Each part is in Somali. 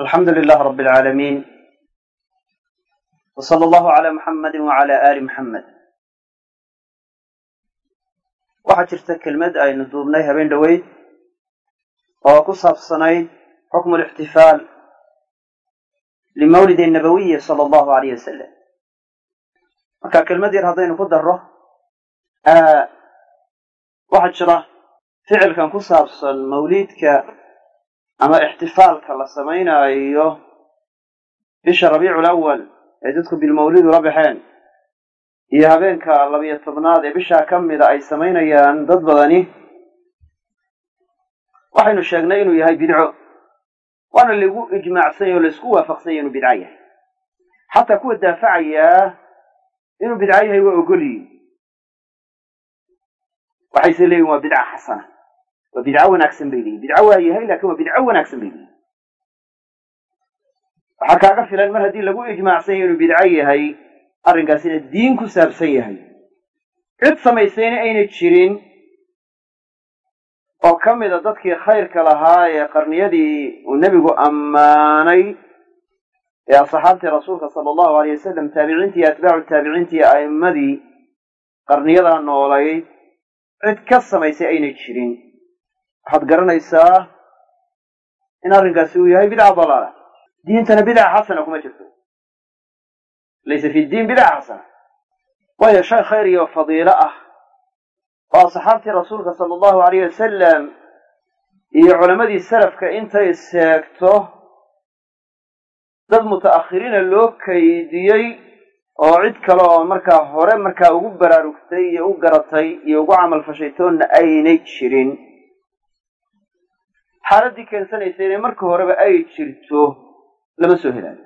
lilah rab alcaalamiin w sala allahu cala muxamadi wacala aali muxamed waxaa jirta kelmad aynu duubnay habeen dhoweyd oo ku saabsanayd xukmu lixtifaal limawlidi nabawiyi sala allahu alayh wasalam marka kelmad yar haddaynu ku darro waxaa jira ficilkan ku saabsan mawliidka ama ixtifaalka la samaynaayo bisha rabiicul awal ee dadku bilmawlid ula baxeen iyo habeenka labiyo tobnaad ee bishaa ka mida ay samaynayaan dad badani waxaynu sheegnay inuu yahay bidco waana lagu ijmaacsanyay oo la isku waafaqsanya inuu bidco yahay. Xataa kuwa daafacayaa inuu bidco yahay waa ogolyihin waxayse leeyihiin waa bidca xasana waa bidco wanaagsan bay leeyihiin bidco waa yahay laakiin waa bidco wanaagsan bay leeyihiin waxaa kaaga filan mar haddii lagu ijmaacsanya inuu bidco yahay arrinkaasina diin ku saabsan yahay cid samaysayna ayna jirin oo ka mida dadkii khayrka lahaa ee qarniyadii uu nebigu ammaanay ee asxaabtii rasuulka sala allahu aleyh wasalam taabiciintii iyo atbaacu taabiciintii iyo a'immadii qarniyadaa noolayd cid ka samaysay ayna jirin waxaad garanaysaa in arrinkaasi uu yahay bidca dalaala. Diintana bidca xasana kuma jirto. Laysa fi diin bidca xasana. Waayo shay khayr iyo fadiilo ah oo asxaabtii rasuulka sala allahu alayh wasalam iyo culammadii salafka intay seegto dad muta'akhiriina loo kaydiyey oo cid kale oo markaa hore markaa ugu baraarugtay iyo u garatay iyo ugu camal fashaytoonna aynay jirin xaaladdii keensanaysa inay marka horeba ay jirto lama soo helaayo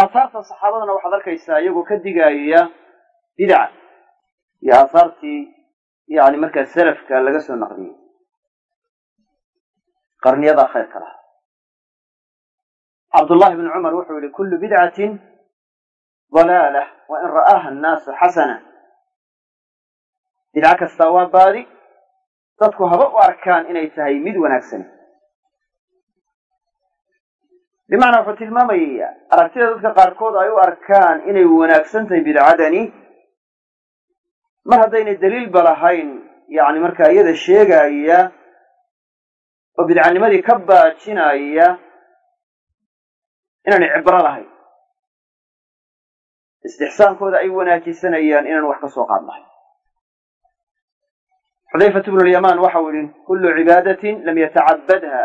aahaarta saxaabadana waxaad arkaysaa iyagoo ka digaaya bidca iyo aahaartii yani markaa salafka laga soo naqliyey. Qarniyadaa khayrka laha cabdullahi bni cumar wuxuu yihi kullu bidcatin dalaalah wa in ra'aaha annaasu xasana. Bidco kastaa waa baadi dadku haba u arkaan inay tahay mid wanaagsan. Bimacnaa wuxuu tilmaamayaa aragtida dadka qaarkood ay u arkaan inay wanaagsan tahay bidcadani. Mar haddaynay daliilba lahayn yacni markaa iyada sheegaya oo bidcanimadii ka baajinaya inaanay cibro lahayn. Istixsaankooda ay wanaajisanayaan inaan wax ka soo qaad lahayn xudayfatu bnu lyamaan waxau yihi kullu cibaadatin lam yatacabadha.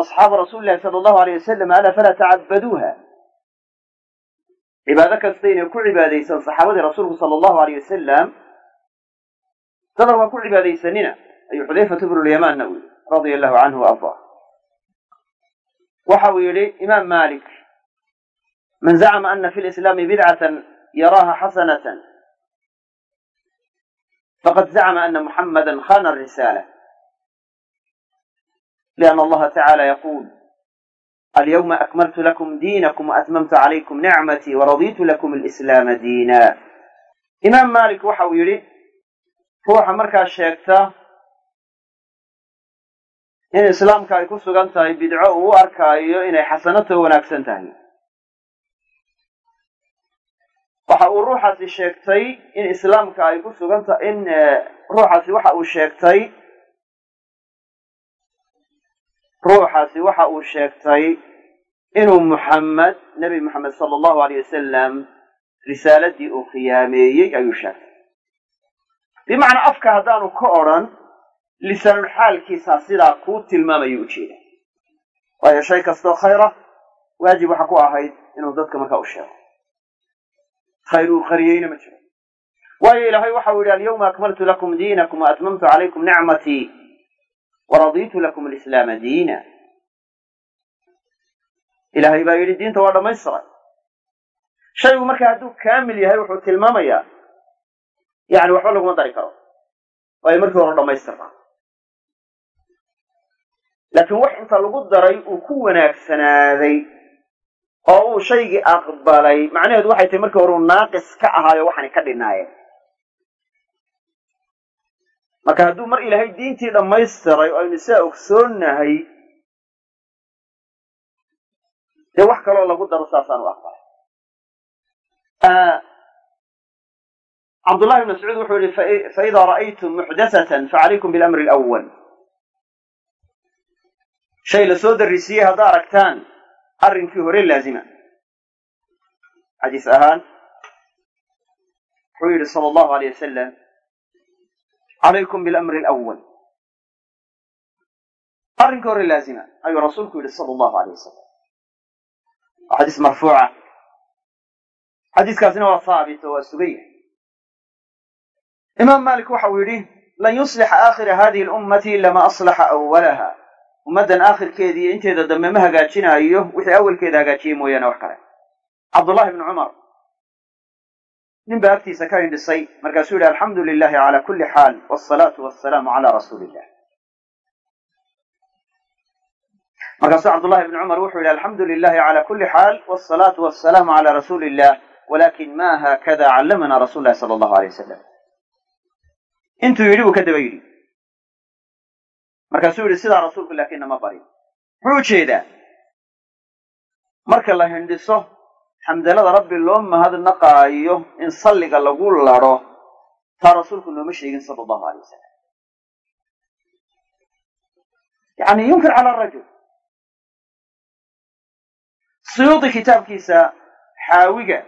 Asxaabu rasuuli lahi sala allahu aleyh wasalam alaa falaa tacabaduuha cibaado kastaynay ku cibaadaysan saxaabadii rasuulku sala allahu aleyh wasalam dadan waa ku cibaadaysanina ayuu xudayfatu bnu lyamaanna u yihi radia allahu canhu ardaa waxa uu yihi imaam malik man zacma ana fi lislaami bidcatan yaraaha xasanatan zacma ana muxamada khana arisaala lianna allaha tacala yaquul alyawma akmaltu lakum diinakum waatmamtu calaykum nicmatii waraditu lakum alislaama diina imaam malik waxa uu yidhi ruuxa markaa sheegta in islaamka ay ku sugan tahay bidco uu u arkaayo waxa uu ruuxaasi sheegtay in islaamka ay ku sugan tahay in ruuxaasi waxa uu sheegtay ruuxaasi waxa uu sheegtay inuu muxammed nebi moxamed sala allahu aleyh wasalam risaaladii uu khiyaameeyey ayuu sheegtay. Bimacnaa afka haddaanu ka odrhan lisaanul xaalkiisaa sidaa kuu tilmaamayo ujeeda waayo shay kastoo khayra waajib waxa ku ahayd inuu dadka markaa u sheego khayr uu qariyeyna ma jiro waayo ilaahay waxau yidhi alyawma akmaltu lakum diinakum waatmamtu calaykum nicmatii waraditu lakum alislaama diina ilaahay baa yidhi diinta waa dhammaystiray shaygu markaa hadduu kaamil yahay wuxuu tilmaamayaa yani waxba laguma dari karo waayo markii hore dhammaystirnaa laakiin wax inta lagu daray uu ku wanaagsanaaday oo uu shaygii aqbalay. Macnaheedu waxay tahay markii hore uu naaqis ka ahaayo waxaanay ka dhinaayeen marka hadduu mar ilaahay diintii dhammaystiray oo aynu sidaa ogsoonnahay dee wax kaloo lagu daro saasaan u aqbalay cabdullahi bn mascuud wuxuu yihi faida ra'aytum muxdathatan facalaykum bilamri alawal shay la soo darisiiyey haddaa aragtaan arrinkii hore laazima. Xadiis ahaan wuxuu yidhi sala allahu aleyh wasalam calaykum bilamri alawal arrinkii hore laazima ayuu rasuulku yidhi sala allahu aleyh wasalam waa xadiis marfuuca. Xadiiskaasina waa haabit waa sugaya imaam malik waxa uu yidhi lan yuslixa aakhira hadihi lummati ila ma aslaxa awalaha ummaddan aakhirkeedii inteeda dambe ma hagaajinaayo wixii awalkeeda hagaajiyey mooyaane wax kale. Cabdullahi bni cumar. Nin baa agtiisa ka hindhisay markaasuu yidhi alxamdu lilahi cala kulli xaal wsalaatu wasalaamu cala rasuuli markaasuu cabdullahi bni cumar wuxuu yidhi alxamdu lilahi cala kulli xaal wsalaatu wasalaamu cala rasuuli illah walakin ma haakada callamana rasul lahi sala allahu alay wasalam intuu yidhi buu ka daba yidhi markaasuu yidhi sidaa rasuulku laakiinna ma barin. Muxuu u jeedaa marka la hindhiso xamdalada rabbi loo mahadnaqaayo in salliga lagu ladho taa rasuulku nooma sheegin sala allahu alay wasalam yani yunkir cala rajul. Suyuudi kitaabkiisa xaawiga.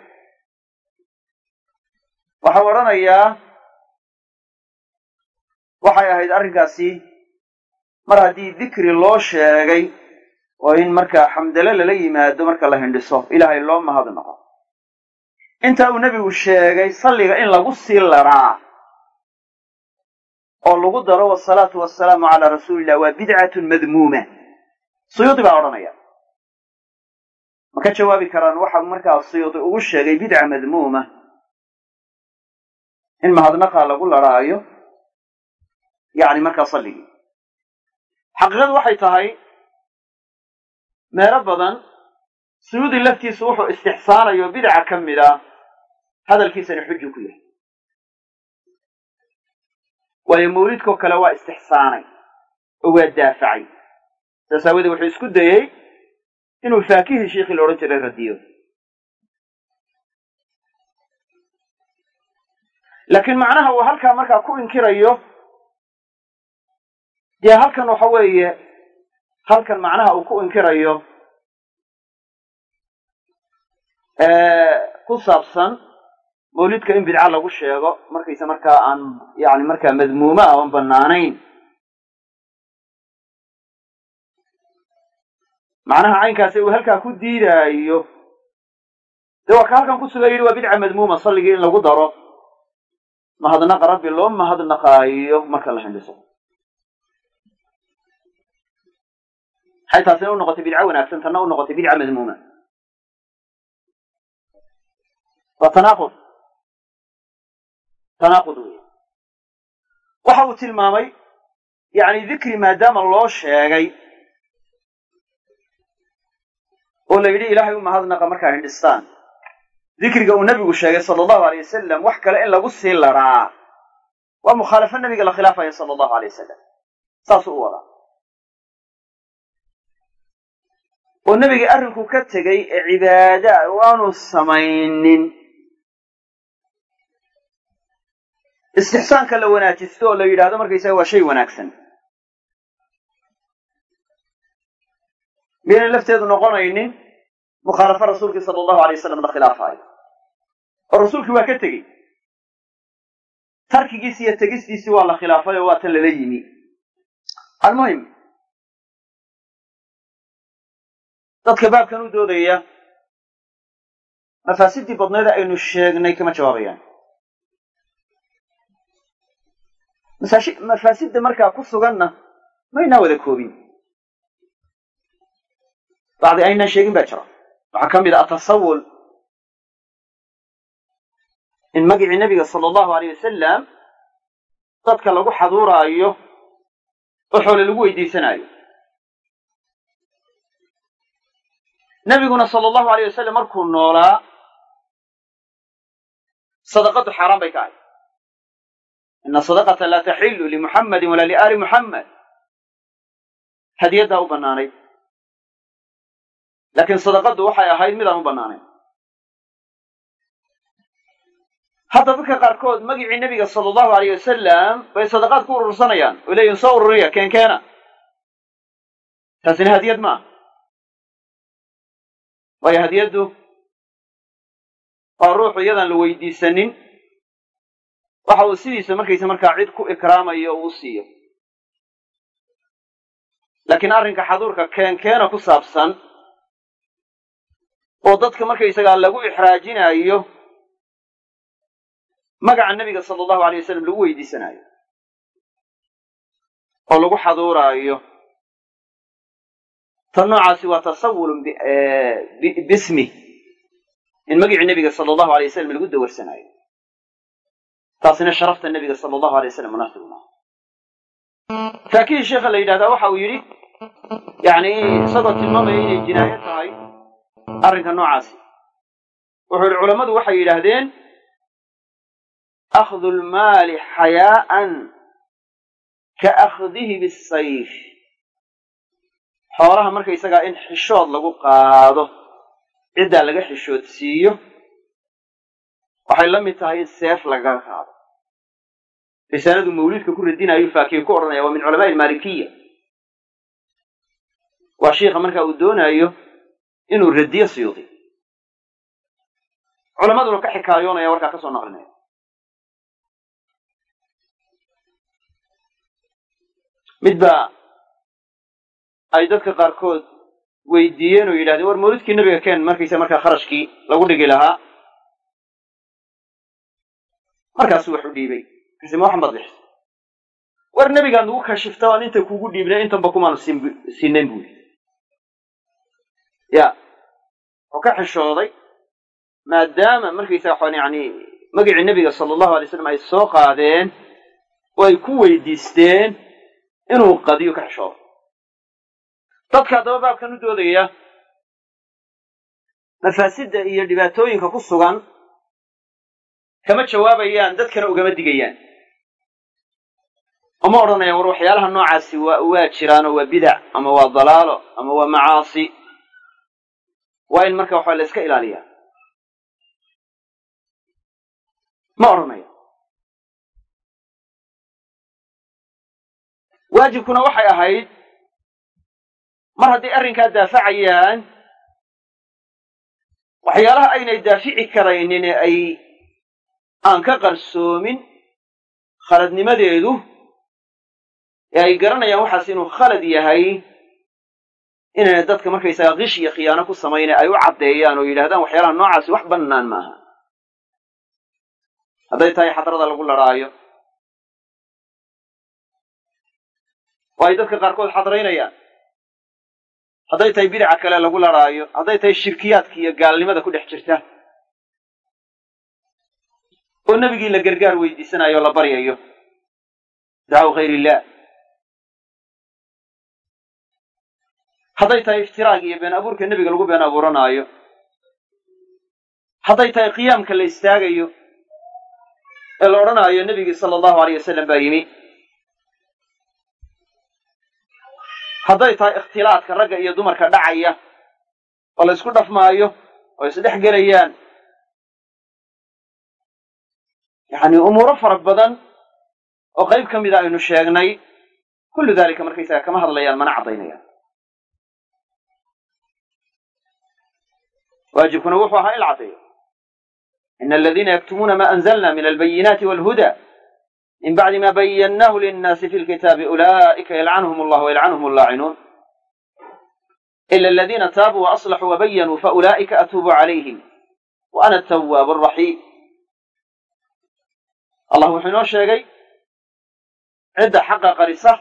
Waxau odhanayaa waxay ahayd arrinkaasi mar haddii dikri loo sheegay oo in markaa xamdale lala yimaado marka la hindhiso ilaahay loo mahadnaqo. Inta uu nebigu sheegay salliga in lagu sii laraa oo lagu daro wasalaatu wasalaamu calaa rasuulillah waa bidcatun madmuuma. Suyuudi baa odhanaya. Ma ka jawaabi karaan waxa markaa suyuudi ugu sheegay bidca madmuuma? In mahadnaqaa lagu laraayo yacni markaa salligii xaqiiqadu waxay tahay meelo badan suyuudi laftiisu wuxuu istixsaanayo bidca ka mid a hadalkiisani xuju ku yahay. Waayo mawlidkoo kale waa istixsaanay oo waa daafacay. Saas aawadee wuxuu isku dayey inuu faakihii shiikhii la odhan jiray radiyo. Laakiin macnaha uu halkaa markaa ku inkirayo dee halkan waxa weeye halkan macnaha uu ku inkirayo ku saabsan mawlidka in bidca lagu sheego markaysa markaa aan yani markaa madmuuma ah oon banaanayn macnaha caynkaasi uu halkaa ku diidaayo. Dee waa ka halkan ku suga yidhi waa bidca madmuuma salligii in lagu daro. Mahadnaqa rabbi loo mahadnaqaayo marka la hindhiso maxay taasina noqotay bidco wanaagsan tanna u noqotay bidca madmuuma waa tanaaqud tanaaqud wey waxa uu tilmaamay yacni dikri maadaama loo sheegay oo la yidhi ilaahay u mahadnaqa markaa hindhistaan dikriga uu nebigu sheegay sala allahu alay wasalam wax kale in lagu sii laraa waa mukhaalafo nebiga la khilaafaya sala allahu alay wasalam saasuu u wadaa oo nebigii arrinku ka tegey ee cibaada waanu samaynin. Istixsaanka la wanaajisto oo la yidhaahdo markaysaga waa shay wanaagsan. Miyaynan lafteedu noqonaynin? Mukhaalafo rasuulkii sala allahu alay wasalam la khilaafaayo oo rasuulkii waa ka tegey. Tarkigiisi iyo tegistiisii waa la khilaafay oo waa tan lala yimi. Almuhim dadka baabkan u doodaya mafaasidii badneeda aynu sheegnay kama jawaabayaan mafaasidda markaa ku suganna maynaa wada koobin bacdi aynaan sheegin baa jira waxaa ka mid a atasawul in magicii nebiga sala allahu aleyh wasalam dadka lagu xaduuraayo oo xoole lagu weydiisanaayo nebiguna sala allahu aleyh wasalam markuu noolaa sadaqadu xaaraan bay ka ahayd. Ina sadaqata laa taxilu limuxammadin walaa liaali muxammed hadiyaddaa u bannaanayd. Laakiin sadaqaddu waxay ahayd midaan u bannaanayn. Hadda dadka qaarkood magicii nebiga sala allahu alayh wasalam bay sadaqaad ku urursanayaan. Oo leeyihiin soo ururiya keenkeena. Taasina hadiyad ma aha waayo hadiyaddu waa ruuxu iyadaan la weydiisanin. Waxa uu sidiisa markaysa markaa cid ku ikraamayo uu siiyo. Laakiin arrinka xaduurka keenkeena ku saabsan oo dadka markaysagaa lagu ixraajinaayo magaca nebiga sala allahu alay wasalam lagu weydiisanaayo oo lagu xaduuraayo tan noocaasi waa tasawulun bismi. In magicii nebiga sala allahu alay wasalam lagu dawarsanaayo taasina sharafta nebiga sala allahu alay wasalam munaasib maaha faakihii sheekha la yidhahdaa waxa uu yidhi yani isagoo tilmaamaya inay jinaayo tahay arrinka noocaasi. Wuxuu yihi culammadu waxay yidhaahdeen akhdu lmaali xayaa'an ka akhdihi bisayf xoolaha markaysagaa in xishood lagu qaado ciddaa laga xishoodsiiyo waxay la mid tahay in seef lagaga qaado. Risaaladu mawliidka ku radinayo faakihi ku odhanaya waa min culamaai almaalikiya waa shiikha marka uu doonaayo inuu radiyo siyuudi culamaduna ka xikaayoonaya warkaa ka soo naqlinaya midba ay dadka qaarkood weydiiyeen oo yidhahdeen war mawlidkii nebiga keen markaysa markaa kharashkii lagu dhigi lahaa. Markaasuu wax dhiibay markaase ma waxan baad bixisa war nebigaad nagu kashifta aan inta kugu dhiibnay intanba kumaanu siinayn buu yidhi. Ya wuxuu ka xishooday maadaama markaysa waxaan yani magicii nebiga sala allahu alay slam ay soo qaadeen oo ay ku weydiisteen inuu qadiyo ka xishoodo dadka haddaba baabkan u doodaya mafaasidda iyo dhibaatooyinka ku sugan kama jawaabayaan dadkana ugama digayaan. Uma odhanayaan war waxyaalaha noocaasi waa waa jiraanoo waa bidac ama waa dalaalo ama waa macaasi. Waa in marka waxaa la iska ilaaliyaa. Ma odhanaya waajibkuna waxay ahayd mar hadday arrinkaa daafacayaan waxyaalaha aynay daafici karaynin ee ay aan ka qarsoomin khaladnimadeedu ee ay garanayaan waxaas inuu khalad yahay inayna dadka markaysaga qish iyo khiyaano ku samayna ay u caddeeyaan oo yidhahdaan waxyaalaha noocaasi wax bannaan maaha. Hadday tahay xadrada lagu ladhaayo oo ay dadka qaarkood xadraynayaan hadday tahay bidaca kale lagu ladhaayo hadday tahay shirkiyaadka iyo gaalnimada ku dhex jirta oo nebigii la gargaar weydiisanayo o la baryayo dacaw hayr illah hadday tahay iftiraag iyo been abuurka nebiga lagu been abuuranaayo hadday tahay qiyaamka la istaagayo ee la odhanaayo nebigii sala allahu aleyh wasalam baa yimi hadday tahay ikhtilaadka ragga iyo dumarka dhacaya oo la ysku dhafmaayo oo isdhex gelayaan. Yacni umuuro fara badan oo qayb ka mida aynu sheegnay kullu dalika markaysaga kama hadlayaan mana caddaynayaan. Waajibkuna wuxuu ahaa in la caddeeyo. Ina aladiina yaktumuuna ma anzalna min albayinaati walhuda min bacdi ma bayannahu linnaasi fi lkitaabi ulaa'ika yalcanhum allah wayalcanhum allaacinuun ila aladiina taabuu waaslaxuu wabayanuu faulaa'ika atuubu calayhim wa ana atawaabu araxiim allah wuxuu inoo sheegay cidda xaqa qarisa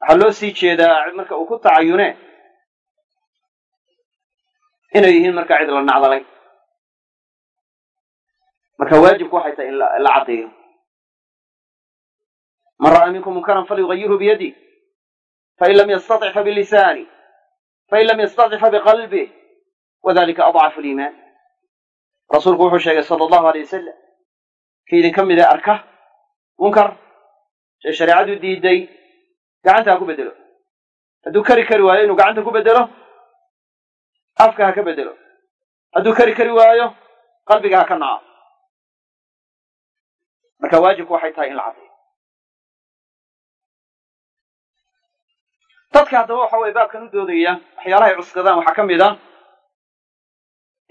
waxaa loo sii jeedaa marka uu ku tacayune inay yihiin markaa cid la nacdalay marka waajibku waxay tahay in la caddeeyo man ra'aa minkum munkaran falyugayirhu biyadih fain lam yastatic fabilisaani fain lam yastatic fabiqalbih wadalika adcafu liimaan rasuulku wuxuu sheegay sala allahu alay wasalam ki idinka mid ee arka munkar shay shareecadu diiday gacanta ha ku bedelo hadduu kari kari waayo inuu gacanta ku bedelo afka ha ka bedelo hadduu kari kari waayo qalbiga ha ka naco. Marka waajibku waxay tahay in la caddeeyo dadka haddaba waxa weye baabkan u doodaya waxyaalahay cuskadaan waxaa ka mid a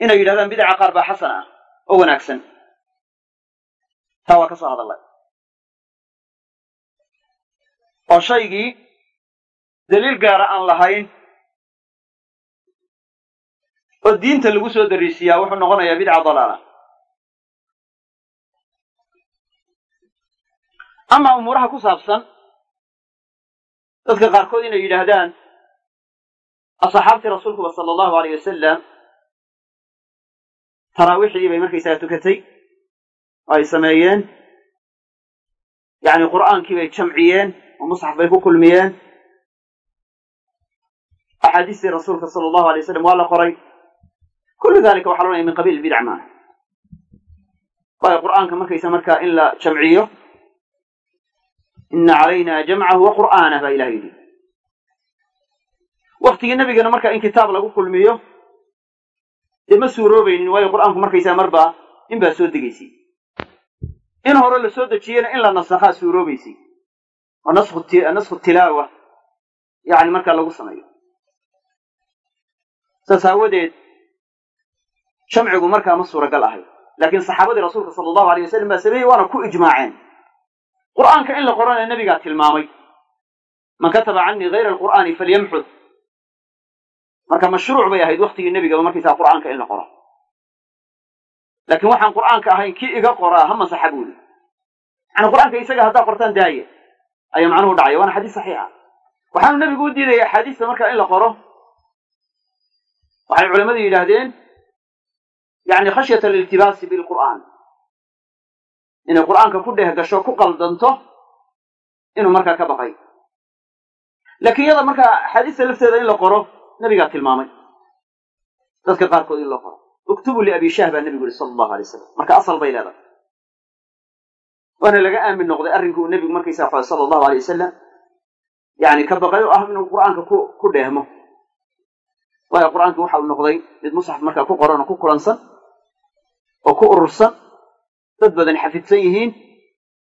inay yidhahdaan bidaca qaar baa xasan ah oo wanaagsan. Taa waa ka soo hadallay. Oo shaygii daliil gaara aan lahayn oo diinta lagu soo dariisiyaa wuxuu noqonayaa bidca dalaala. Ama umuuraha ku saabsan dadka qaarkood inay yidhaahdaan asxaabtii rasuulkuba sala allahu aleyh wasalam taraawiixdii bay markaysaga tukatay oo ay sameeyeen. Yacni qur'aankii bay jamciyeen oo musxaf bay ku kulmiyeen. Axaadiistii rasuulka sala allahu alay wasalam waa la qoray. Kullu dalika waxa la odhanaya min qabiil bidac maaha waayo qur'aanka markaysa markaa in la jamciyo ina calayna jamcahu wa qur'aanah baa ilaha yidhi waktigii nebigana marka in kitaab lagu kulmiyo dee ma suuroobaynin waayo qur'aanku markaysaa marbaa in baa soo degaysay in hore la soo dejiyena in la nasakhaa suuroobaysay oo nasku tilaawa yani markaa lagu sameeyo saas aawadeed jamcigu markaa ma suuragal ahay laakiin saxaabadii rasuulka sala allahu alay wasalam baa sameeyey waana ku ijmaaceen qur'aanka in la qorana nebigaa tilmaamay. Man kataba canii hayra alqur'aani falyamxud marka mashruuc bay ahayd waktigii nebigaba markaysaa qur'aanka in la qoro. Laakiin waxaan qur'aanka ahayn kii iga qoraa ha masaxa buuli. Yani qur'aanka isaga haddaa qortaan daaya ayaa macnuhu dhacaya waana xadiis saxiixa. Waxaanu nebigu u diidaya axaadiista markaa in la qoro. Waxay culammadu yidhaahdeen yani khashyata aliltibaasi bilqur'aan inay qur'aanka ku dheh gasho ku qaldanto inuu markaa ka baqay. Laakiin iyada markaa axaadiista lafteeda in la qoro nebigaa tilmaamay. Dadka qaarkood in loo qoro. Uktubuu liabi shah baa nebigu yihi sala allahu alay wasalam marka asal bay leedahay. Waana laga aamin noqday arrinka uu nebigu markaysaa fa sala allahu alay wasalam yani ka baqay oo ah inuu qur'aanka ku dheehmo waayo qur'aanki waxa uu noqday mid musxaf markaa ku qoran oo ku kulansan oo ku urursan dad badan xafidsan yihiin.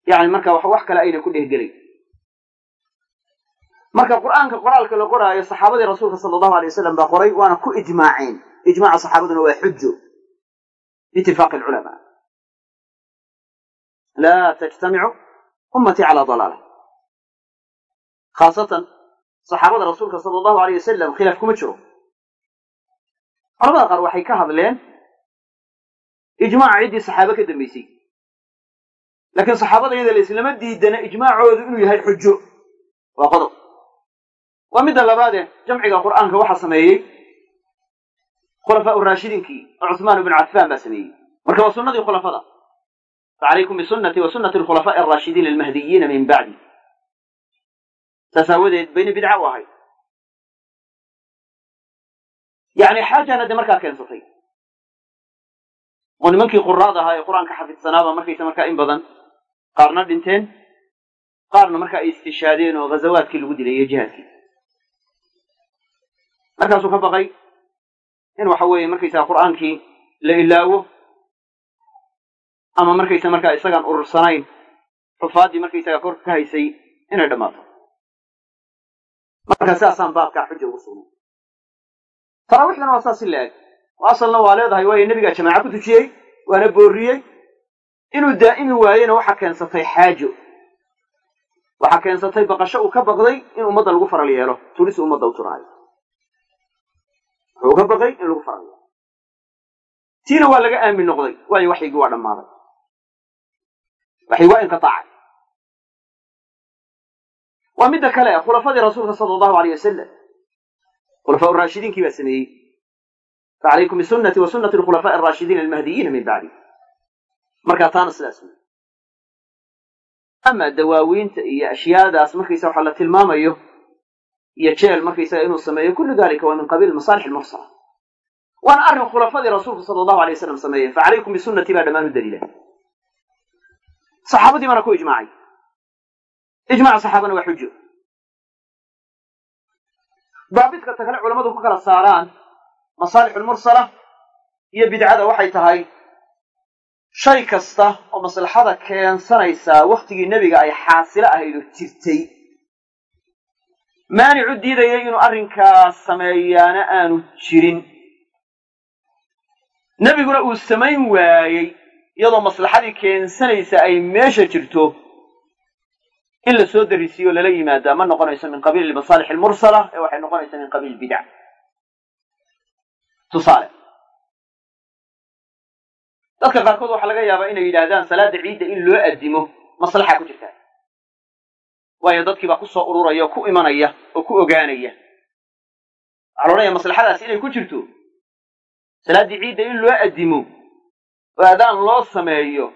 Yani marka wax kale ayna ku dhehgelay marka qur'aanka qoraalka la qoraayo saxaabadii rasuulka sala allahu alay wasalam baa qoray waana ku ijmaaceen. Ijmaaca saxaabaduna waa xujo. Biitifaaqi alculamaa. Laa tajtamicu ummatii calaa dalaala. Khaasatan saxaabada rasuulka sala allahu alay wasalam khilaaf kuma jiro. Culamada qaar waxay ka hadleen ijmaaca ciddii saxaabe ka dambaysay laakiin saxaabada iyada la islama diidana ijmaacoodu inuu yahay xujo. Waa qodob waa midda labaade jamciga qur'aanka waxaa sameeyey khulafaa uraashidiinkii oo cuhmaan ibnu cafaan baa sameeyey. Marka waa sunnadii khulafada. Facalaykum bisunati wa sunati alkhulafaa'i araashidiin almahdiyiina min bacdi saas aawadeed bayna bidca u ahayd. Yani xaajana dee markaa keensatay oo nimankii quraad ahaa ee qur'aanka xafidsanaaba markaysa markaa in badan qaarna dhinteen qaarna markaa ay istishaadeen oo ghazawaadkii lagu dilay iyo jihaadkii markaasuu ka baqay in waxa weeye markaysaga qur'aankii la ilaawo ama markaysa markaa isagaan urursanayn xufaaddii markaysaga korka ka haysay inay dhammaato. Marka sidaasaan baabkaa xuja ugu sugnay. Taraawiixdana waa saas si la-eg oo asalna waa leedahay waayo nebigaa jamaaca ku tujiyey waana boorriyey inuu daa'imi waayena waxaa keensatay xaajo. Waxaa keensatay baqasho uu ka baqday in ummadda lagu faral yeelo. Turis ummadda u turaayo. Wuxuu ka baqay in lagu faral yeelo. Tiina waa laga aamin noqday. Waayo waxyigii waa dhammaaday. Waxyi waa inqitaacay waa midda kale khulafadii rasuulka sala allahu aleyh wasalam khulafaa raashidiinkii baa sameeyey facalaykum bisunati wa sunati alkhulafaa'i araashidiina almahdiyiina min bacdi markaa taana sidaas wey ama dawaawiinta iyo ashyaadaas markaysa waxa la tilmaamayo iyo jeel markaysaga inuu sameeyo kullu dalika waa min qabiil masaalix almursala waana arrin khulafadii rasuulku sala allahu alay wasalam sameeyeen facalaykum bisunati baa dhammaan u daliila saxaabadii baana ku ijmaacay ijmaca saxaabana waa xujo masaalix lmursala iyo bidcada waxay tahay shay kasta oo maslaxada keensanaysaa wakhtigii nebiga ay xaasilo ahayd oo jirtay. Maanicu diidaya inuu arrinkaas sameeyaana aanu jirin. Nebiguna uu samayn waayey iyadoo maslaxadii keensanaysa ay meesha jirto. In la soo darisiiyo lala yimaadaa ma noqonayso min qabiili masaalix almursala ee waxay noqonaysaa min qabiil bidac tusaale. Dadka qaarkood waxaa laga yaabaa inay yidhaahdaan salaada ciidda in loo addimo maslaxa ku jirtaa waayo dadkii baa ku soo ururaya oo ku imanaya oo ku ogaanaya. Waxaa la odhanaya maslaxadaas inay ku jirto. Salaaddii ciidda in loo addimo oo adaan loo sameeyo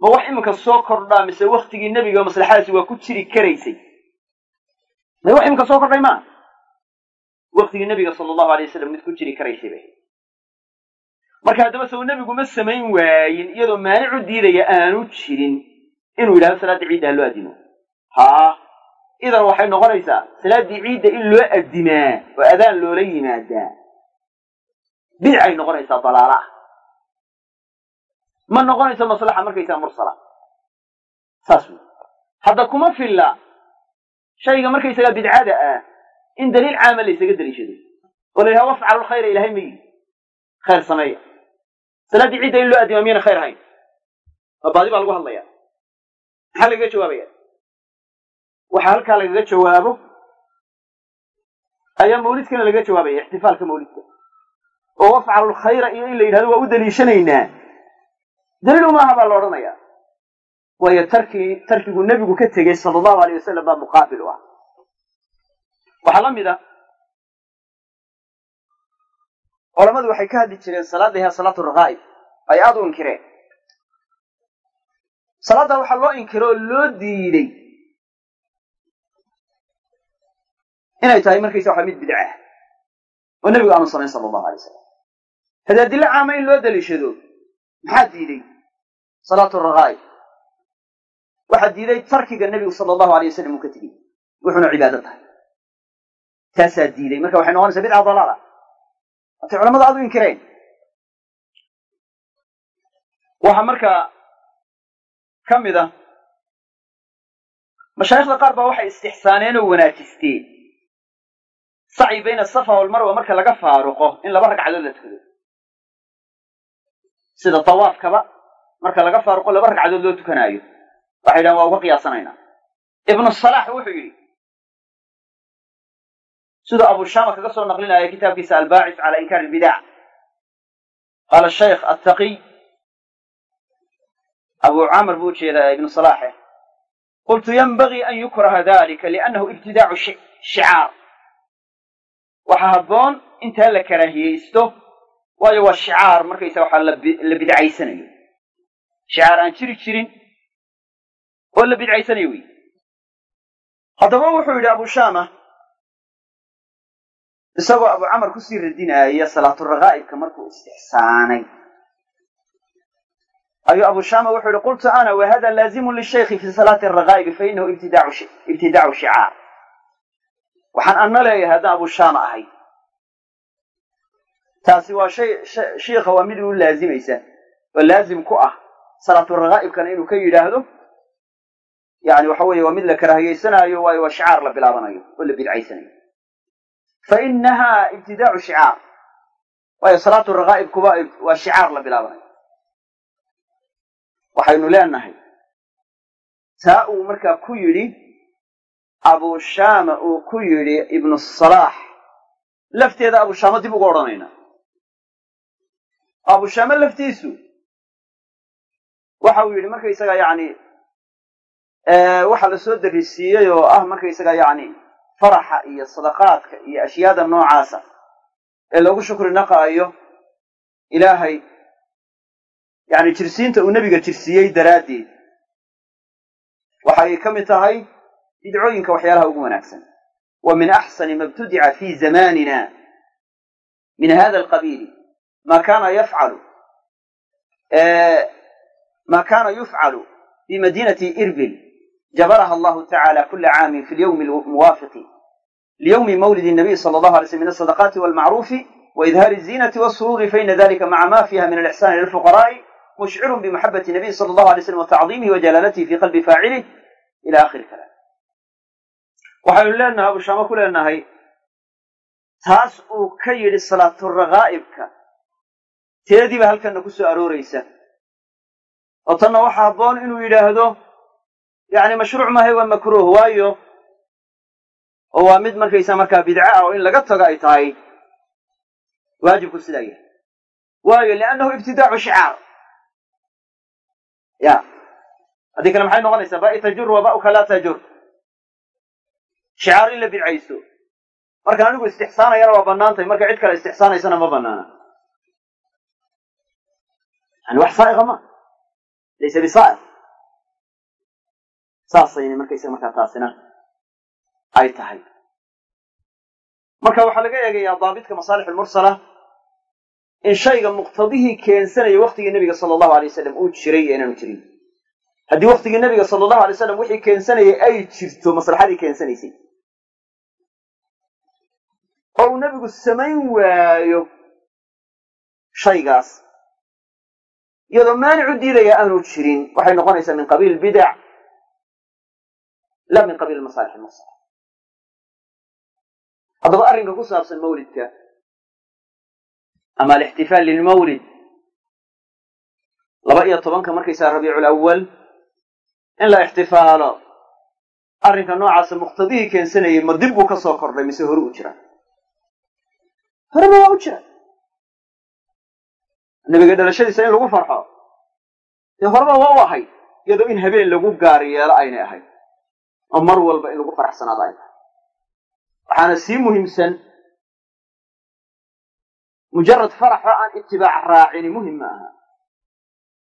ma wax iminka soo kordhaa mise waktigii nebiga maslaxadaasi waa ku jiri karaysay? May wax iminka soo kordhay maa waktigii nebiga sala allahu alay wasalam mid ku jiri karaysay bay. Marka haddaba saw nebigu ma samayn waayin iyadoo maanicu diidaya aanu jirin inuu yidhahdo salaadda ciidda ha loo addimo. Haa idan waxay noqonaysaa salaaddii ciidda in loo addimaa oo adaan loola yimaadaa. Bidcay noqonaysaa dalaala. Ah ma noqonayso maslaxa markaysaa mursala. Saas wey hadda kuma filla. Shayga markaysagaa bidcada ah in daliil caama la ysaga daliishado oo la yidhaha wafcalu lkhayra ilahay ma yidhi khayr sameeya salaaddii ciidda in loo addima miyana khayr ahayn ma baadi baa lagu hadlaya maxaa lagaga jawaabaya waxaa halkaa lagaga jawaabo ayaa mawlidkana lagaga jawaabaya ixtifaalka mawlidka oo wafcalu lkhayra iyo in la yidhahdo waa u daliishanaynaa daliil umaaha baa la odhanayaa waayo tarkii tarkigu nebigu ka tegey sala allahu alay wasalam baa muqaabil u ah waxaa la mid a culamadu waxay ka hadli jireen salaadda yaha salaatu rakaa'ib ay aada u inkireen. Salaadda waxaa loo inkiro oo loo diiday. Inay tahay markaysa waxa mid bidca. Ah oo nebigu aanu samayn sala allahu alay wasalam haddii adilo caama in loo daliishado maxaa diiday? Salaatu rakaa'ib waxaa diiday tarkiga nebigu sala allahu alay wasalam uu ka tegey. Wuxuuna cibaado tahay taasaa diiday marka waxay noqonaysaa bidca dalaala hatay culamadu aada u inkireen waxaa markaa ka mid a mashaayikhda qaar baa waxay istixsaaneen oo wanaajisteen sacyi bayna asafa walmarwa marka laga faaruqo in laba ragcadood la tukado sida tawaafkaba marka laga faaruqo laba ragcadood loo tukanaayo waxay yidhahan waa uga qiyaasanaynaa ibnu salaax wuxuu yidhi siduu abushama kaga soo naqlinaya kitaabkiisa albaacis cala inkaar ilbidac qaala shaykh attaqiy abu camr buu u jeedaa ibnu salaaxe qultu yanbagii an yukraha dalika liannahu ibtidaacu shicaar waxaa habboon intaa la karaahiyeysto waayo waa shicaar markaysa waxaa la bidcaysanayo shicaar aan jiri jirin oo la bidcaysanayo wey haddaba wuxuu yidhi abushama isagoo abu camar ku sii radinaaya salaaturahaa'ibka markuu istixsaanay. Ayuu abu shama wuxuu yihi qultu ana wahada laazimun lishaykhi fi salaati aragaa'ibi fainahu ibtidaacu shicaar waxaan ana leeyahay haddaan abu shama ahay. Taasi waa shay shiikha waa mid u laazimaysa oo laazim ku ah salaaturahaa'ibkana inuu ka yidhaahdo. Yani waxa weeye waa mid la karahiyeysanaayo waayo waa shicaar la bilaabanayo oo la bidcaysanayo fainaha ibtidaacu shicaar waayo salaatu rakaa'ibkuba waa shicaar la bilaabanayo waxaynu leenahay taa uu markaa ku yidhi abushama uu ku yidhi ibnu salaax lafteeda abushama dib uga odhanayna abushama laftiisu waxa uu yidhi markaysaga yani waxa la soo darisiiyey oo ah markaysaga yani faraxa iyo sadaqaadka iyo ashyaada noocaasa ee loogu shukri naqaayo ilaahay yani jirsiinta uu nebiga jirsiiyey daraaddeed waxay ka mid tahay bidcooyinka waxyaalaha ugu wanaagsan. Wa min axsani ma ibtudica fi zamanina min hada alqabiili ma kana yafcalu ma kana yufcalu fi madinati irbil jabaraha allahu tacaala kula caamin fi lyowmi muwaafiqi liyowmi mawlidi الnabiy salى اllahu alay sl min asadaqaati wاlmacruufi waidhaari الzinati wالsuruuri faina dalika maca ma fiha min alixsani lilfuqara'i mushcir bimaxabati nabiy sala allahu alay slam wa tacdiimihi wajalaalatihi fi qalbi faacilih ila akhiri kalaam waxaynu leenahay bushaamo ku leenahay taas uu ka yidhi salaatulrakaa'ibka teediiba halkanna ku soo arooraysa oo tanna waxaa habboon inuu yidhaahdo yacni mashruuc maahay waa makruuh waayo oo waa mid markaysa markaa bidco ah oo in laga tago ay tahay waajibku sidaa yahay. Waayo liannahu ibtidaacu shicaar. Ya. Haddii kale maxay noqonaysaa? Ba'i tajur wa ba'uka laa tajur. Shicaar in la bidcaysto. Markaan anigu istixsaanayana waa bannaantahy marka cid kale istixsaanaysana ma bannaana. Yani wax saa'iqa ma. Laysa bisaa'iq saasayna markaysa markaa taasina ay tahay. Marka waxaa laga eegayaa daabitka masaalix almursala in shayga muqtadihii keensanaya waktigii nebiga sala allahu alay wasalam uu jiray iyo inaanu jirin. Haddii waktigii nebiga sala allahu alay wasalam wixii keensanayay ay jirto maslaxadii keensanaysay. Oo uu nebigu samayn waayo shaygaas iyadoo maanicu diidaya aanu jirin waxay noqonaysaa min qabiil bidac la min qabiil masaalix almursala haddaba arrinka ku saabsan mawlidka ama alixtifaal lilmawlid laba iyo tobanka markaysaa rabiicu lawal in la ixtifaalo arrinka noocaasa muqtadihii keensanayay ma dib buu ka soo kordhay mise hore u jira horeba waa u jira nebiga dhalashadiisa in lagu farxo dee horeba waa u ahayd iyadoo in habeen lagu gaar aynay ahayd oo mar walba in lagu faraxsanaado waxaana sii muhiimsan mujarad faraxo aan itibaac raacini muhiim ma aha.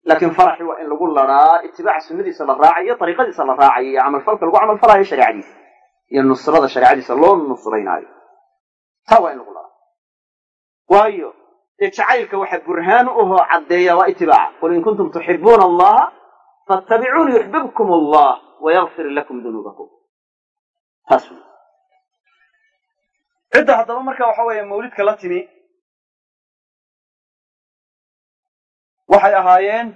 Laakiin faraxi waa in lagu laraa itibaaca sunnadiisa la raacayo ariiqadiisa la raacayo iyo camalfalka lagu camalfalayo shareecadiisa iyo nusrada shareecadiisa loo nusraynaayo. Taa waa in lagu laraa. Waayo dee jacaylka waxa burhaan u ahoo caddeeya waa itibaaca qul in kuntum tuxibuuna allaha faatabicuuni yuxbibkum allah wayakfir lakum dunuubakum taas wey cidda haddaba marka waxa weeye mawlidka la timi waxay ahaayeen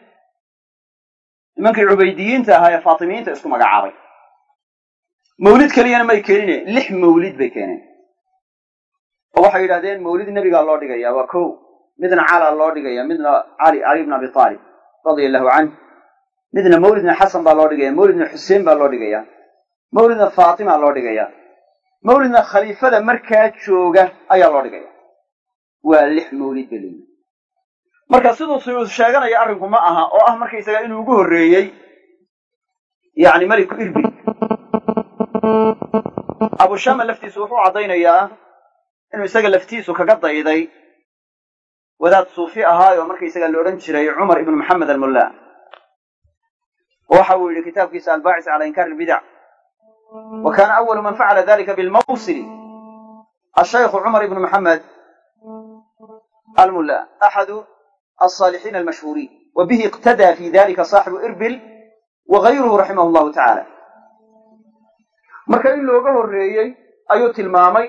nimankii cubaydiyiinta ahaa ee faatimiyiinta isku magacaabay mawlid keliyana may keenine lix mawlid bay keeneen oo waxay yidhahdeen mawlid nebigaa loo dhigaya waa kow midna calaa loo dhigaya midna cali cali bn abi aalib radia allahu canh midna mawlidna xasan baa loo dhigaya mawlidna xuseen baa loo dhigaya mawlidna faatima loo dhigaya mawlidna khaliifada markaa jooga ayaa loo dhigaya. Waa lix mawlid ba marka siduu suyuud sheeganaya arrinku ma aha oo ah markaysaga inuu ugu horreeyey yacni meliku irbi. Abushama laftiisu wuxuu caddaynayaa inuu isaga laftiisu kaga dayday wadaad suufi ahaayoo markaysaga la odhan jiray cumar ibnu maxamed almulla. oo waxa uu yidhi kitaabkiisa albaacis cala inkaar ilbidac wa kaana awalu man facala dalika bilmawsili ashaykhu cumar ibnu maxamed almulla axadu alصaalixiina almashhuuriin. Wa bihi iqtadaa fi dalika saaxibu irbil wa gayruhu raximah llahu tacaala marka in looga horreeyey ayuu tilmaamay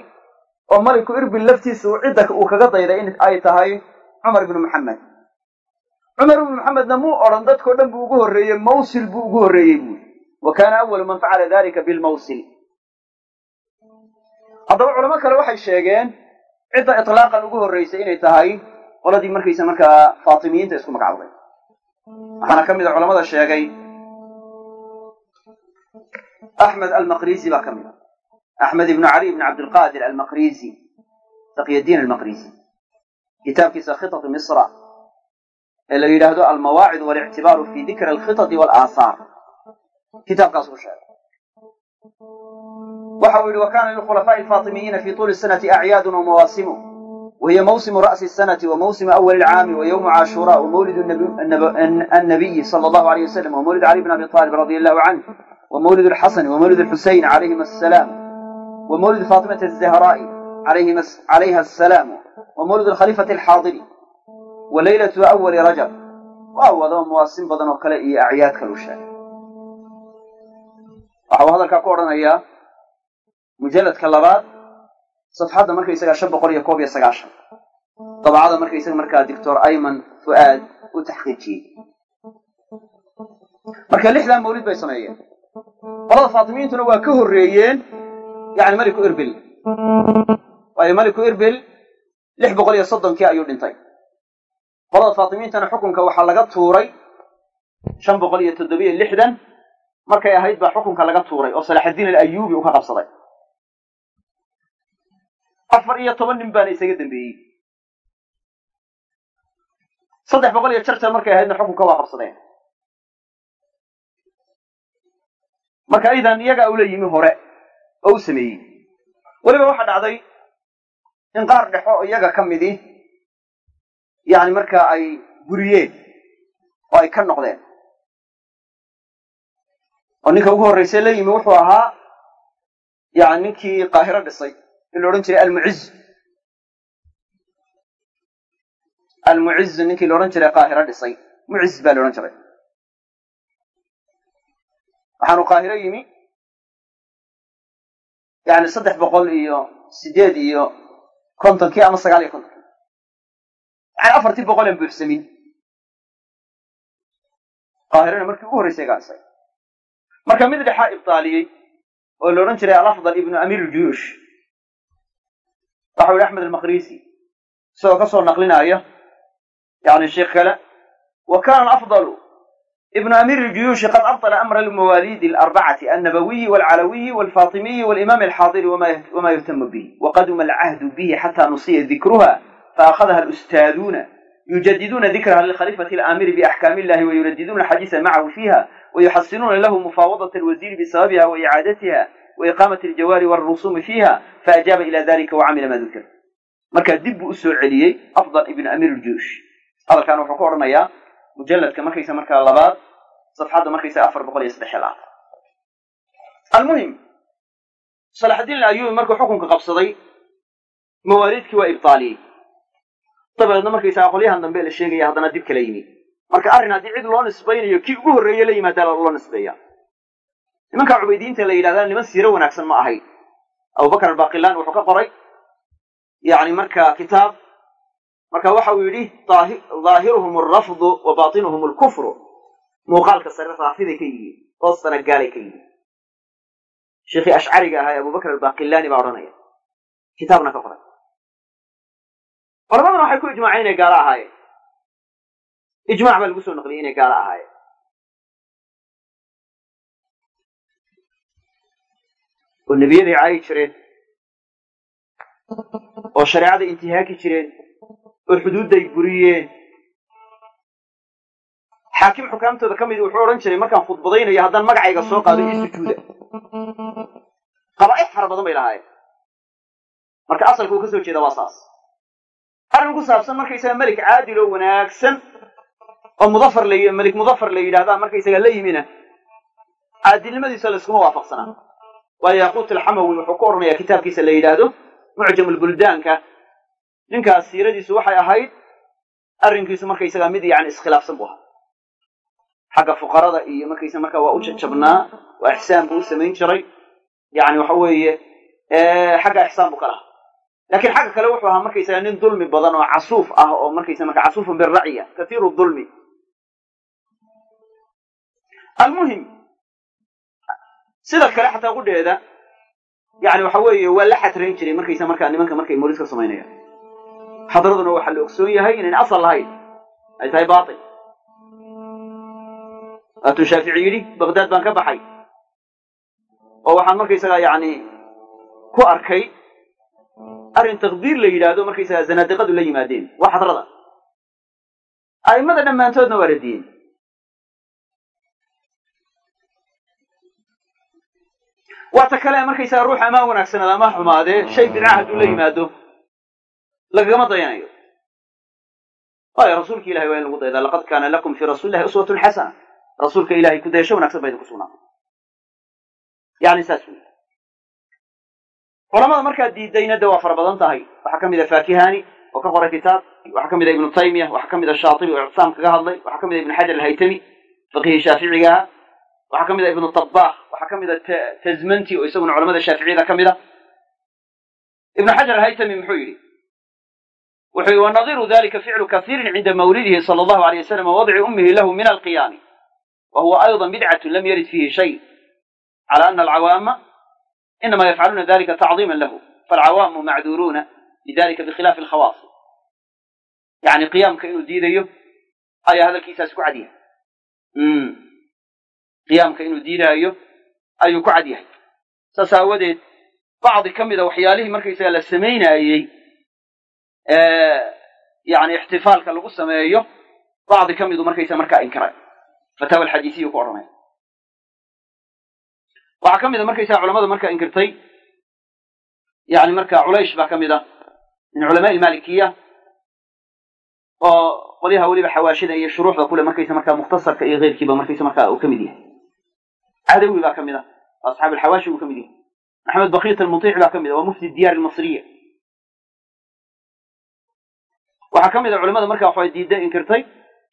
oo maliku irbil laftiisu cidda uu kaga dayday in ay tahay cumar ibnu maxamed cumar ibnu maxamedna muu odhan dadkao dhan buu ugu horreeyey mawsil buu ugu horreeyey buui wa kaana awalu man facala dalika bilmawsil haddaba culamo kale waxay sheegeen cidda itlaaqan ugu horreysay inay tahay qoladii markaysa markaa faatimiyiinta isku magacawday waxaana ka mid a culamada sheegay axmed almaqrisi baa ka mid a. Axmed ibnu cali ibn cabdilqaadir almaqrisi taqyadiin almaqrisi kitaabkiisa khitatu misra ee la yidhaahdo almawaacid walictibaaru fi dikri alkhitati walaahaar kitaabkaas ku sheegay waxa uu yihi wa kana lilkhulafaaءi alfaatimiyiina fi tuuli sanati acyaadun wamawaasimu wahiya mawsimu ra'si الsanati wa mawsimu awali اlcaami wa ywmu caashuura wa mawlid annabiyi sala allahu alayh wasalam wa mawlid cali bn abi aalib radia allahu canh wa mawlid alxasani wa mawlid alxuseyn calayhima asalaam wa mawlid faatimata azahraai calayha asalaam wa mawlid alkhaliifati alxaadiri wa leylatu awali rajab. Waa wado mawaasim badan oo kale iyo acyaad kalu sheegay. Waxa uu hadalkaa ku odhanayaa mujalladka labaad safxadda markaysagaa shan boqol iyo koob iyo sagaashan. Dabcada markaysaga markaa doctor ayman fu'aad u taxqiijiyey. Marka lixdaa mawlid bay sameeyeen. Qolada faatimiyiintuna waa ka horreeyeen yani meliku irbil. Waayo meliku irbil lix boqol iyo soddonkii ayuu dhintay qolada faatimiyiintana xukunka waxaa laga tuuray shan boqol iyo toddobiyo lixdan. Markay ahayd baa xukunka laga tuuray oo salaxaddiin alayuubi uu ka qabsaday. Afar iyo toban nin baana isaga dambeeyey. Saddex boqol iyo jarjar markay ahaydna xukunka waa qabsadeen. Marka idan iyagaa ula yimi hore oo u sameeyey. Weliba waxaa dhacday in qaar dhexo iyaga ka midi yani markaa ay guriyeen oo ay ka noqdeen. Oo ninka ugu horrayse la yimi wuxuu ahaa yani ninkii qaahiro dhisay in la odhan jiray almuciz almuciz ninkii la odhan jiray qaahiro dhisay. Muciz baa la odhan jiray. Waxaanu qaahiro yimi yani saddex boqol iyo sideed iyo kontonkii ama sagaal iyo kontonkii yani afartii boqol aan buuxsamin qaahirana markii ugu horraysay gaa dhisay marka mid dhexaa ibtaaliyey oo la odhan jiray alafdal ibnu amiir iljuyuush waxau yihi axmed almaqrisi isagoo ka soo naqlinaya yani sheikh kale wa kana alafdalu ibnu amiir iljuyuushi qad abطla amra almawaalidi alarbacati annabawiyi walcalawiyi walfatimiyi walimam alxaadiri wama yuhtamu bihi waqaduma alcahdu bihi xata nusiya dikruha faأkhadaha alustaaduuna yujadiduuna dikraha lilkhalifati alaamiri biaxkaami illahi wayuraddiduuna xadiisa macahu fiiha wayuxasinuuna lahu mufaawadaة alwasiiri bisababiha waicaadatiha waiqaamati aljawaari walrusuumi fiiha faajaaba ila dalika wacamila ma dukir markaa dib buu u soo celiyey afdal ibnu amiir iljuyuush hadalkan wuxuu ku odhanayaa mujalladka markaysa markaa labaad safxadda markaysa afar boqol iyo saddex labaatan almuhim salaxaddiin alayubi markuu xukunka qabsaday mawaalidkii waa ibtaaliyey dabeedna markaysaga qolyahan dambe la sheegaya haddana dib kala yimi. Marka arrin haddii cid loo nisbaynayo kii ugu horreeye la yimaadaa loo nisbeeya. Nimanka cubaydiyiinta la yidhahdaa niman siiro wanaagsan ma ahayn abubakar albaqilaan wuxuu ka qoray yani marka kitaab marka waxa uu yidhi dhaahiruhum alrafdu wa baatinuhum alkufru. Muuqaalka sare raafiday ka yihiin hoostana gaalay ka yihiin sheekhii ashcariga ahaa ee abubakar albaqilaani baa odhanaya. Kitaabna ka qoray culamaduna waxay ku ijmaaceen inay gaalo ahaayeen. Ijmac baa lagu soo naqliyay inay gaalo ahaayeen. Oo nebiyaday caayi jireen oo shareecada intihaaki jireen oo xuduudday buriyeen. Xaakim xukaamtooda ka mid wuxuu odhan jiray markaan khudbadaynayo haddaan magacayga soo qaado ii sujuuda. Qabaa'ix fara badan bay lahaayeen. Marka asalka uu ka soo jeeda waa saas arrin ku saabsan markaysaga melik caadil oo wanaagsan oo mudafar la melik mudafar la yidhahdaa markaysaga la yimina caadilnimadiisa layskuma waafaqsanaa. Waayo yaquut alxamawi wuxuu ku odhanayaa kitaabkiisa la yidhaahdo mucjamulbuldaanka ninkaas siiradiisu waxay ahayd arrinkiisu markaysaga mid yani iskhilaafsan bu ahaa. Xagga fuqarada iyo markaysa markaa waa u jajabnaa waa ixsaan buu u samayn jiray. Yani waxa weeye xagga ixsaan buu ka laakiin xagga kale wuxuu ahaa markaysaga nin dulmi badan oo casuuf ah oo markaysa marka casuufun biracya kathiiru dulmi. Almuhim sida kale xataa qudheeda yani waxa weeye waa la xatrayn jiray markaysa markaa nimanka markay mawlid ka samaynayaan. Xadraduna waxaa la ogsoon yahay inayn asal lahayn ay tahay baatil. Waatuu shaafici yidhi baqdaad baan ka baxay. Oo waxaan markaysaga yani ku arkay arrin taqdiir la yidhaahdo markaysaga zanaadiqadu la yimaadeen. Waa xadrada. A'immada dhammaantoodna waa radiyeen waata kale markaysaga ruux amaa wanaagsanaada ama xumaadee shay bidca hadduu la yimaado lagagama dayanayo. Waayo rasuulka ilahay waa in lagu daydaa. Laqad kaana lakum fii rasuuli illahi uswatun xasana. Rasuulka ilahay ku dayasho wanagsan ba idinku sugnaatay yani saas wey culamada markaa diidayna de waa fara badan tahay. Waxaa ka mid a fakihani oo ka qoray kitaab waxaa ka mid a ibnu taymiya waxaa ka mid a shaatibi oo ictisaam kaga hadlay waxaa ka mid a ibnu xajar alhaytami fiqihii shaaficigaha waxaa ka mid a ibnu tabbakh waxaa ka mid a tazmanti oo isaguna culamada shaaficiyada ka mid a. Ibnu xajar alhaytami muxuu yidhi wuxuu yihi wanadiru dalika ficlu kasiirin cinda mawlidihi sala allahu alay wasalam wawadci ummihi lahu min alqiyaami wa huwa ayضa bidcatu lam yarid fihi shay cala ana alcawaama inama yafcaluuna dalika tacdiima lahu falcawaamu macduuruuna lidalika bikhilafi alkhawaas yani qiyaamka inuu diidayo ayaa hadalkiisaas ku cadyahay qiyaamka inuu diidaayo ayuu ku cad yahay saas aawadeed bacdi ka mida waxyaalihii markaysaga la samaynaayey yani ixtifaalka lagu sameeyo bacdi ka midu markaysa markaa inkiray fataawa alxadiisiyu ku odhanaya waxaa ka mida markaysaga culamada markaa inkirtay yani marka culaysh baa ka mid a min culamaa ilmalikiya oo qolyaha weliba xawaashida iyo shuruuxda kule markaysa markaa mukhtasarka iyo keyrkiiba markaysa markaa uu ka mid yahay. Cadawi baa ka mid a asxaab alxawaashi buu ka mid yahay. Maxamed bakit almutiic baa ka mid a waa mufti diyaar almasriya. Waxaa ka mid a culamada markaa waxay diidda inkirtay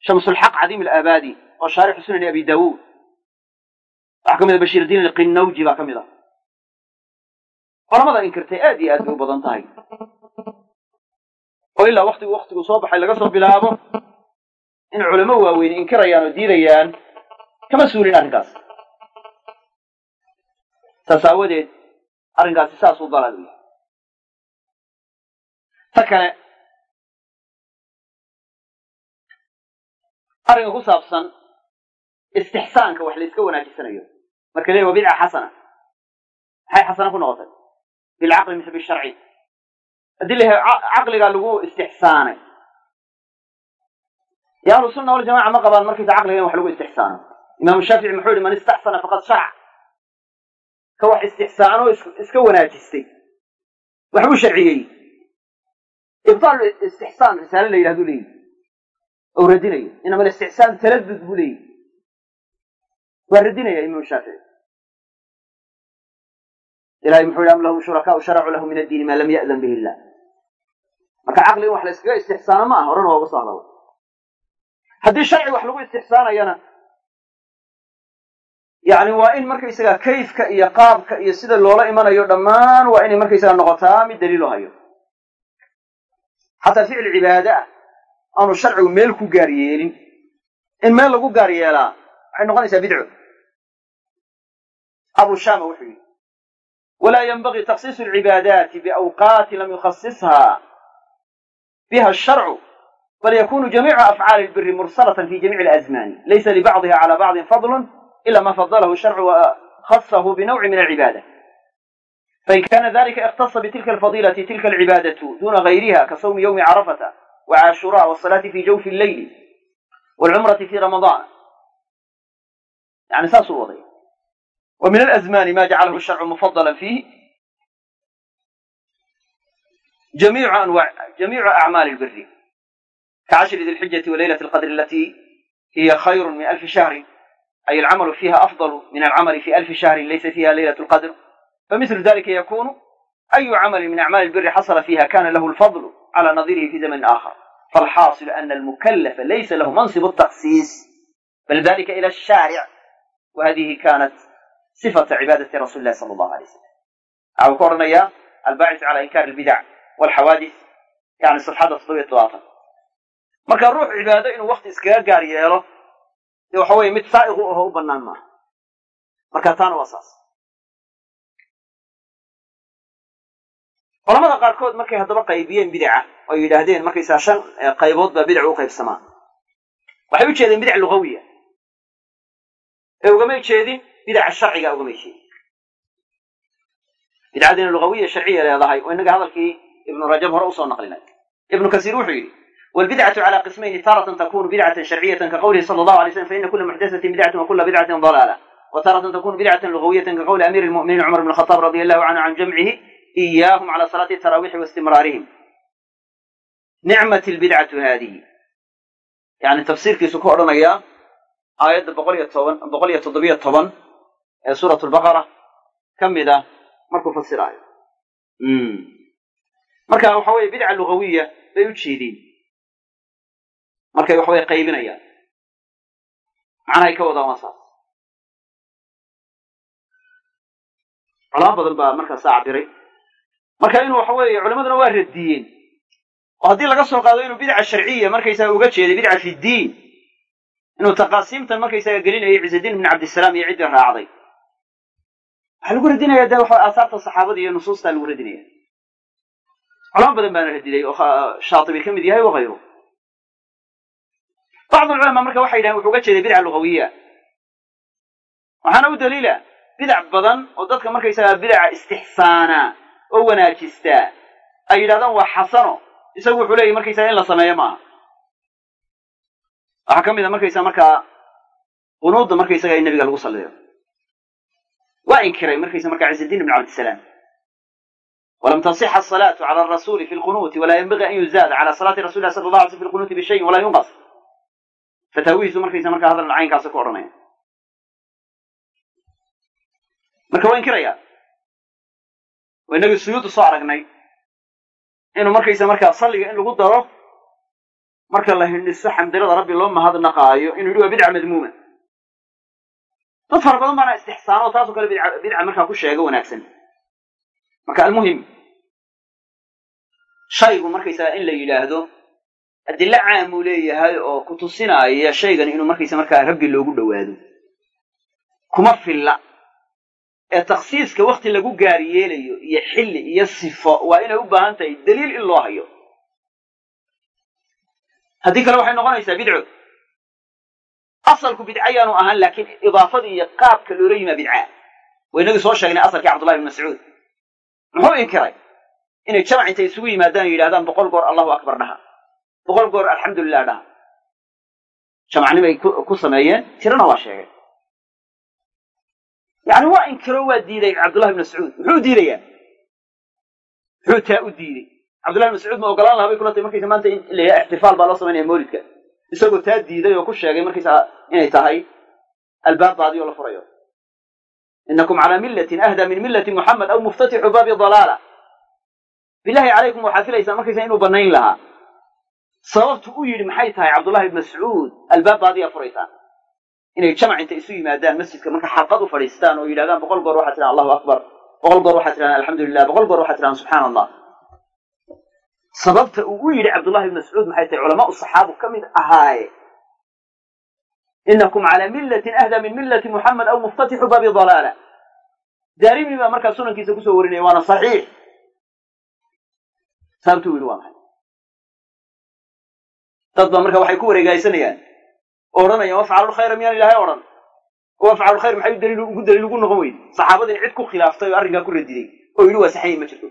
shamsulxaq cadiim alaabadi oo shaarixu sunani abi daawuud waxaa ka mid a bashiir diin alqinnawji baa ka mid a. Culamada inkirtay aad iyo aad bay u badan tahay. Oo ilaa waktigu waktigu soo baxay laga soo bilaabo in culamo waaweyn inkirayaan oo diidayaan kama suulin arrinkaas. Saas aawadeed arrinkaasi saas u dalaal u yahay ta kale arrinka ku saabsan istixsaanka wax la iska wanaajisanayo marka leeyahy waa bidca xasana maxay xasana ku noqotay bilcaqli mise bisharci haddii la caqligaa lagu istixsaanay yo ahlu sunna waljamaca ma qabaan markaysa caqliga in wax lagu istixsaano imaamu shaafici muxuu yihi man istaxsana faqad sharac ka wax istixsaano iska wanaajistay waxbuu sharciyey ibtaal istixsaan risaale la yidhahduu leeyihi ou radinayo inama alistixsaan taladud buu leeyihi waa radinaya imaamu shaafici. Ilahay muxuu yihi am lahum shurakaau sharacuu lahu min addiini maa lam ya'dan bihi illah marka caqli in wax la iskaga istixsaano ma aha horena waa uga soo haddii sharci wax lagu istixsaanayana yani waa in markaysaga kayfka iyo qaabka iyo sida loola imanayo dhammaan waa inay markaysaga noqotaa mid daliilo hayo. Xataa ficil cibaade ah aanu sharcigu meel ku gaar yeelin. In meel lagu gaar yeelaa waxay noqonaysaa bidco abu shama wuxuu yidhi walaa yanbagii takhsiisu alcibaadaati biawqaati lam yukhasisha biha asharcu bal yakunu jamiicu afcaali lbiri mursalatan fi jamiici alazmani laysa libacdiha cala bacdin fadlun ila ma fadalahu sharcu wakhasahu binawci min alcibaada. Fain kana dalika ikhtasa bitilka alfadilati tilka alcibaadatu duna gayriha kasawmi yowmi carafata wcaashura wsalaati fi jawfi lleyli wlcumrati fi ramadaan. Yani saasuu waday ومن الأزمان ما جعله الشرع مفضلا فيه جميع أنواع جميع أعمال البر كعشر ذي الحجة وليلة القدر التي هي خير من ألف شهر أي العمل فيها أفضل من العمل في ألف شهر ليس فيها ليلة القدر فمثل ذلك يكون أي عمل من أعمال البر حصل فيها كان له الفضل على نظيره في زمن آخر فالحاصل أن المكلف ليس له منصب التخصيص بل ذلك إلى الشارع وهذه كانت sifata cibaadati rasuuli lahi sala allahu alay slam waxa uu ka odhanayaa albaacis calaa inkaari albidac walxawaadis yani safxadda toddobiyo toddobaatan marka ruux cibaado inuu wakti iskaga gaar yeelo dee waxa weeye mid saa'iqu aho u bannaan maaha marka taana waa saas culamada qaarkood markay haddaba qaybiyeen bidaca oo yidhaahdeen markaysaa shan qaybood baa bidac u qaybsamaa waxay u jeedeen bidac lugawiya ee ugamay jeedin bidaca sharciga ugama jeedi bidcadiina luawiya sharciya leedahay oo inaga hadalkii ibnu rajab hore u soo naqlinay. Ibnu kasiir wuxuu yidhi wlbidcaةu calى qismayni taaratan takunu bidcata sharciyatan kaqowlihi sal اlahu alay slm faina kula muxdaثatin bidcatn wakula bidcati dalaala. Wtaaratan takunu bidcatan lugawiyatan kaqowli amiir اlmuminiin cumar bn haaab radi allahu canhu can jamcihi iyaahum calى salaati taraawiixi waistimraarihim nicmat lbidcatu haadihi yani tafsiirkiisu ka odhanaya aayadda boqol iyo toban boqol iyo toddobiyo toban ee suuratu lbaqara ka mid ah markuu fasiraayo. Hmm. Marka waxa weye bidca lugawiya bay u jeedeen markay waxaweye qaybinayaan. Macnahay ka wadaan waa saas culamo badan baa markaasaa cabiray marka inuu waxa weeye culimaduna waa radiyeen. Oo haddii laga soo qaado inuu bidca sharciya markaysaga uga jeeday bidca fi ddiin inuu taqaasiimtan markaysaga gelinayay ciisaddiin ibn cabdisalaam iyo ciddii raacday waxaa lagu radinaya de waxa aasaarta saxaabada iyo nusuustaa lagu radinaya. Culamo badan baana radilay oo shaatibi ka mid yahay wakayru bacd alculamaa marka waxay yidhahen wuxuu uga jeeday bidca lugawiya. Waxaana u daliila bidac badan oo dadka markaysagaa bidaca istixsaana oo wanaajistaa ay yidhahdaan waa xasano. Isagu wuxuu leeyahy markaysaga in la sameeyo maaha. Waxaa ka mid a markaysaa markaa qunuudda markaysaga in nabiga lagu salliyo waa inkiray markaysa markaa ciisaddiin ibn cabdisalaam walam tasixa asalaatu cala arasuuli fi lqunuuti walaa yanbagii an yuzaada cala salaati rasuli lah sala la alay sl fi lqunuuti bishayin walaa yunqas fataawihiisu markaysa markaa hadal caynkaasa ku odhanaya. Marka waa inkiraya waa inagii suyuudda soo aragnay. Inuu markaysa markaa salliga in lagu daro marka la hindhiso xamdilada rabbi loo mahadnaqaayo inuu yidhi waa bidca madmuuma dad fara badan baana istixsaano oo taasoo kale bidca markaa ku sheega wanaagsan. Marka almuhim shaygu markaysaga in la yidhaahdo adilo caamuu leeyahay oo ku tusinaaya shaygan inuu markaysa markaa rabbi loogu dhowaado. Kuma filla. Ee takhsiiska wakti lagu gaari yeelayo iyo xilli iyo sifo waa inay u baahan tahay daliil in loo hayo. Haddii kale waxay noqonaysaa bidco asalku bidca yaanu ahaan laakiin idaafadii iyo qaabka loola yimaa bidca waa inagii soo sheegnay asalkii cabdullahi ibn mascuud muxuu inkiray inay jamac intay isugu yimaadaan o yidhahdaan boqol goor allahu akbar dhaha boqol goor alxamdulilah dhaha jamacnimay ku sameeyeen tirana waa sheegay yani waa inkiro waa diiday cabdullahi ibn mascuud muxuu diidayaa muxuu taa u diiday cabdullahi ibn mascuud ma ogolaan laha bay kula tahay markaysa maanta in la ixtifaal baa loo samaynaya mawlidka isagoo taa diiday oo ku sheegay markaysa inay tahay albaab baadi la furayo. Inakum calaa millatin ahda min millati muxamed aw muftatixu baabi dalaala. Bilahi calaykum waxaad filaysaa markaysa inuu banayn lahaa. Sababtu u yidhi maxay tahay cabdullahi ibn mascuud albaab baadiyaa furaysaan inay jamac inta isu yimaadaan masjidka marka xalqad u fadhiistaan oo yidhahdaan boqol goor waxaa tidhahan allahu akbar boqol goor waxaa tidhahan alxamdulilah boqol goor waxaa tidhahan subxaana allah sababta uu u yidhi cabdullahi ibn mascuud maxay tahay culamaau saxaabu ka mid ahaaye inakum calaa millatin ahda min millati muxamed aw muftatixu baabi dalaala. Daarimi baa markaa sunankiisa ku soo warinaya waana saxiix. Sababtu u yidhi waa maxay? Dad ba marka waxay ku wareegaysanayaan. Oo wafcalu lkhayra miyaan ilahay odhan? Wafcalu lkhayr maxay daliil ugu daliil ugu noqon weyde saxaabadii cid ku khilaaftay oo arrinkaa ku radiday oo yidhi waa saxayin ma jirto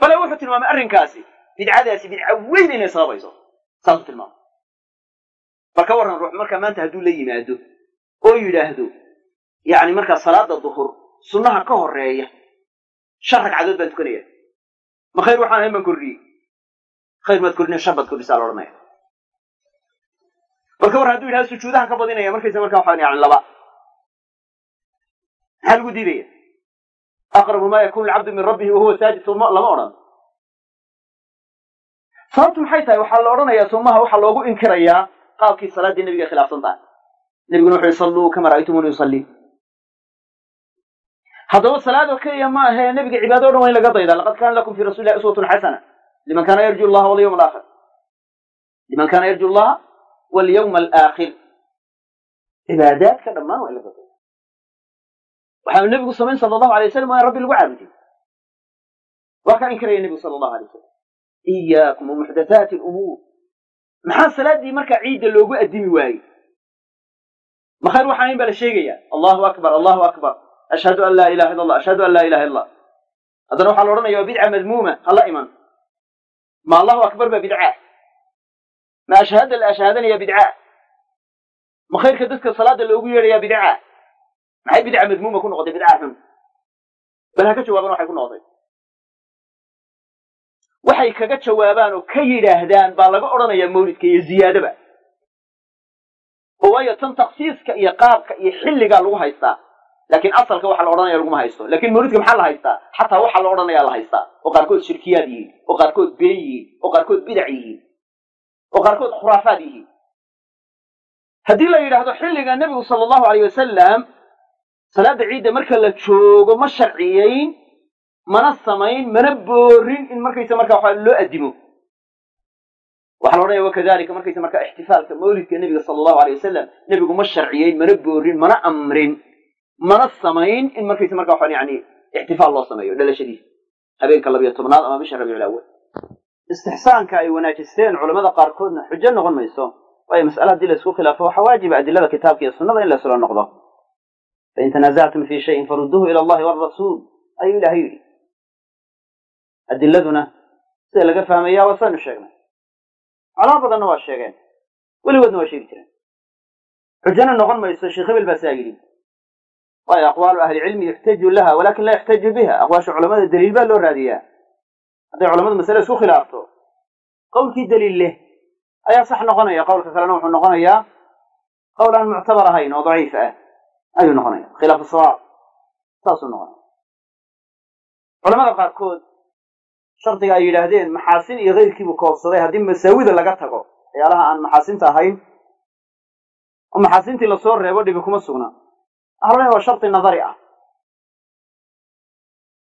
bale wuxuu tilmaamay arrinkaasi. Bidcadaasi bidca weyn inay sababayso. Saasuu tilmaamay. Bal ka warran ruux markaa maanta hadduu la yimaado oo yidhaahdo yacni markaa salaada duhur sunnaha ka horreeya shan ragcadood baan tukanaya. Ma khayr waxaan ahayn baan kordhiyey. Khayr maad kordhina shan baad kordhisaa la odhanaya. Bal ka warran hadduu yidhahdo sujuudaha ka badinaya markaysa markaa waxaan yani laba. Maxaa lagu diidaya aqrabu ma yakunu alcabdu min rabbihi wahuwa saajid suma lama odhan sababtu maxay tahay waxaa la odhanayaa sumaha waxaa loogu inkirayaa qaabkii salaaddii nebiga khilaafsan tahay nebiguna wuxu yihi salluu kama ra'aytumuni yusalli haddaba salaadoo keliya ma ahee nebiga cibaado o dhan waa in laga daydaa laqad kaana lakum fi rasuli illahi uswatun xasana liman kaana yarju allaha walyawma alaakhir liman kaana yarju allaha walyawma alaakhir cibaadaadka dhammaan waa in laga dayda waxaanu nebigu samayn sala allahu alay wasalam waa rabbi lagu caabuday waa kaa inkiraya nebigu sala allahu alay wasalam iyaakum wamuxdathaati lumuur maxaa salaaddii markaa ciidda loogu addimi waayey? Ma khayr waxaan ahayn baa la sheegaya. Allahu akbar allahu akbar. Ashhadu an laa ilaha illa allah ashhadu an laa ilaha illa allah haddana waxaa la odhanaya waa bidca madmuuma hala iman ma allahu akbar baa bidca. Ma ashhaada la ashhaadanaya bidca. Ma khayrka dadka salaada loogu yeedhayaa bidca maxay bidca madmuuma ku noqotay bidca xun? Bal ha ka jawaaban waxay ku noqotay. Waxay kaga jawaabaan oo ka yidhaahdaan baa laga odhanayaa mawlidka iyo ziyaadaba. Oo waayo tan taksiiska iyo qaabka iyo xilligaa lagu haystaa laakiin asalka waxa la odhanaya laguma haysto. Lakin mawlidka maxaa la haystaa? Xataa waxa la odhanayaa la haystaa. Oo qaarkood shirkiyaad yihiin oo qaarkood been yihiin oo qaarkood bidac yihiin oo qaarkood khuraafaad yihiin. Haddii la yidhaahdo xilliga nebigu sala allahu aleyh wasalam salaada ciidda marka la joogo ma sharciyeyn mana samayn mana boorin in markaysa markaa waxa loo addimo. Waxaa la odhanaya wakadalika markaysa markaa ixtifaalka mawlidka nebiga sala allahu alay wasalam nebigu ma sharciyeyn mana boorin mana amrin mana samayn in markaysa markaa waxaan yani ixtifaal loo sameeyo dhalashadiisa. Habeenka labiyo tobnaad ama bisha rabiicul awal istixsaanka ay wanaajisteen culamada qaarkoodna xujo noqon mayso waayo mas'ale haddii la isku khilaafo waxaa waajiba adilada kitaabka iyo sunnada in la isla noqdo fain tanaasactum fii shayin farudduuhu ila allahi walrasuul ayuu ilahay yidhi adiladuna sida laga fahmaya waa saynu sheegnay culamo badanna waa sheegeen weligoodna waa sheegi jireen xujana noqon mayso sheekh hebel baa saa yidhi waayo aqwaalu ahlicilmi yuxtaju laha walakin laa yuxtaju biha aqwaasha culamada daliil baa loo raadiyaa hadday culamadu masale isku khilaafto qowlkii daliil leh ayaa sax noqonaya qowlka kalena wuxuu noqonayaa qowl aan muctabar ahayn oo daciif ah ayuu noqonaya. khilaafu sawaab saasuu noqonaya. Culamada qaarkood shardiga ay yidhaahdeen maxaasin iyo keyrkiibuu koobsaday haddii masaawida laga tago. Waxyaalaha aan maxaasinta ahayn oo maxaasintii la soo reebo dhibi kuma sugna. Waxaa lodhaya waa shardi nadari ah.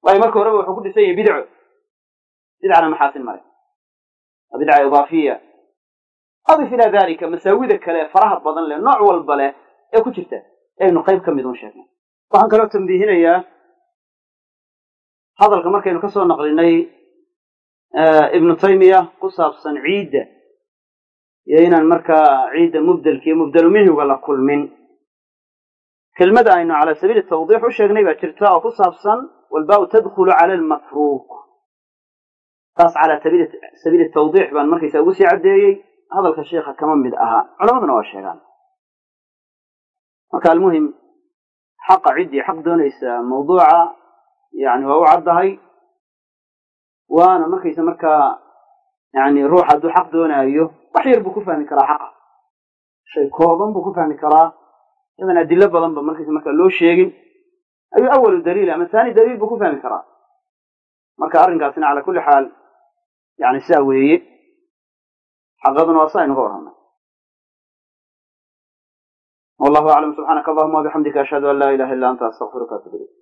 Waayo marka horeba wuxuu ku dhisan yahay bidco. Bidcana maxaasin male waa bidca idaafiya. Adif ilaa dalika masaawida kale faraha badan leh nooc walba leh ee ku jirta aynu qayb ka mid un sheegnay waxaan kaloo tambiihinayaa hadalka markaynu ka soo naqlinay ibnu taymiya ku saabsan ciidda iyo inaan markaa ciidda mubdelka iyo mubdelu minhiga la kulmin. Kelmada aynu calaa sabiili tawdiix u sheegnay baa jirta oo ku saabsan walbaa-u tadkhulu cala almafruuq taas calaa sabiili tawdiix baan markaysa ugu sii caddeeyey hadalka sheikha kama mid aha. Culamaduna waa sheegaan marka almuhim xaqa ciddii xaq doonaysa mawduuca yani waa u caddahay. Waana markaysa markaa yani ruux hadduu xaq doonaayo wax yar buu ku fahmi karaa xaqa. Shay kooban buu ku fahmi karaa. Iyadan adilo badan ba markaysa markaa loo sheegin ayuu awalu daliil ama taani daliil buu ku fahmi karaa. Marka arrinkaasina calaa kulli xaal yani sidaa weeye. Xaqaduna waa sa aynuga warramay wallahu aclam subxaanaka allahuma wabixamdika ashhadu an laa ilaha illa anta astaqfiruka atub ilayk